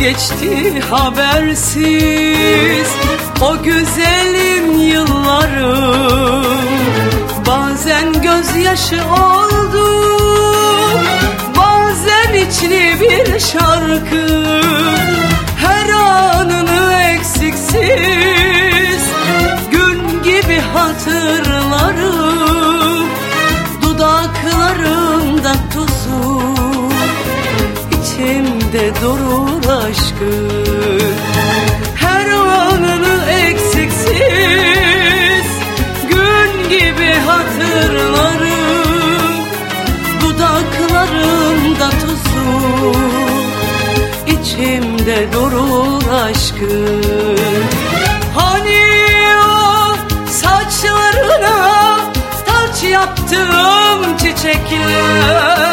geçti habersiz? O güzelim yıllarım Bazen gözyaşı oldu Bazen içli bir şarkı içimde durur aşkın. Her anını eksiksiz Gün gibi hatırlarım. Dudaklarımda tuzu içimde durur aşkın. Hani o saçlarına taç yaptığım çiçekler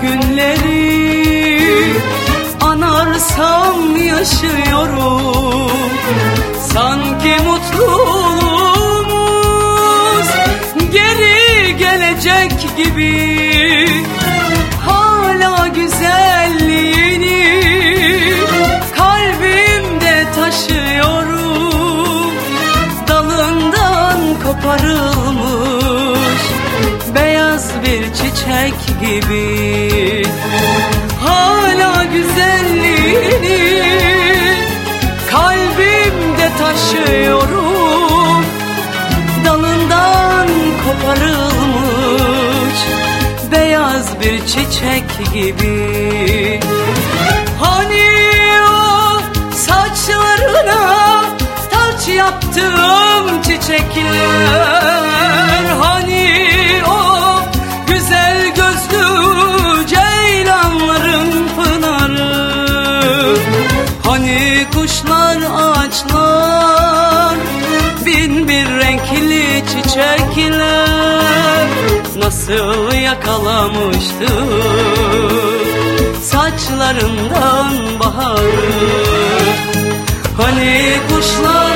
günleri anarsam yaşıyorum. Sanki mutluluğumuz geri gelecek gibi. Hala güzelliğini çiçek gibi. Hala güzelliğini kalbimde taşıyorum. Dalından koparılmış beyaz bir çiçek gibi. Hani o saçlarına taç yaptığım çiçekler? Hani kuşlar ağaçlar. Bin bir renkli çiçekler Nasıl yakalamıştı. Saçlarından baharı Hani kuşlar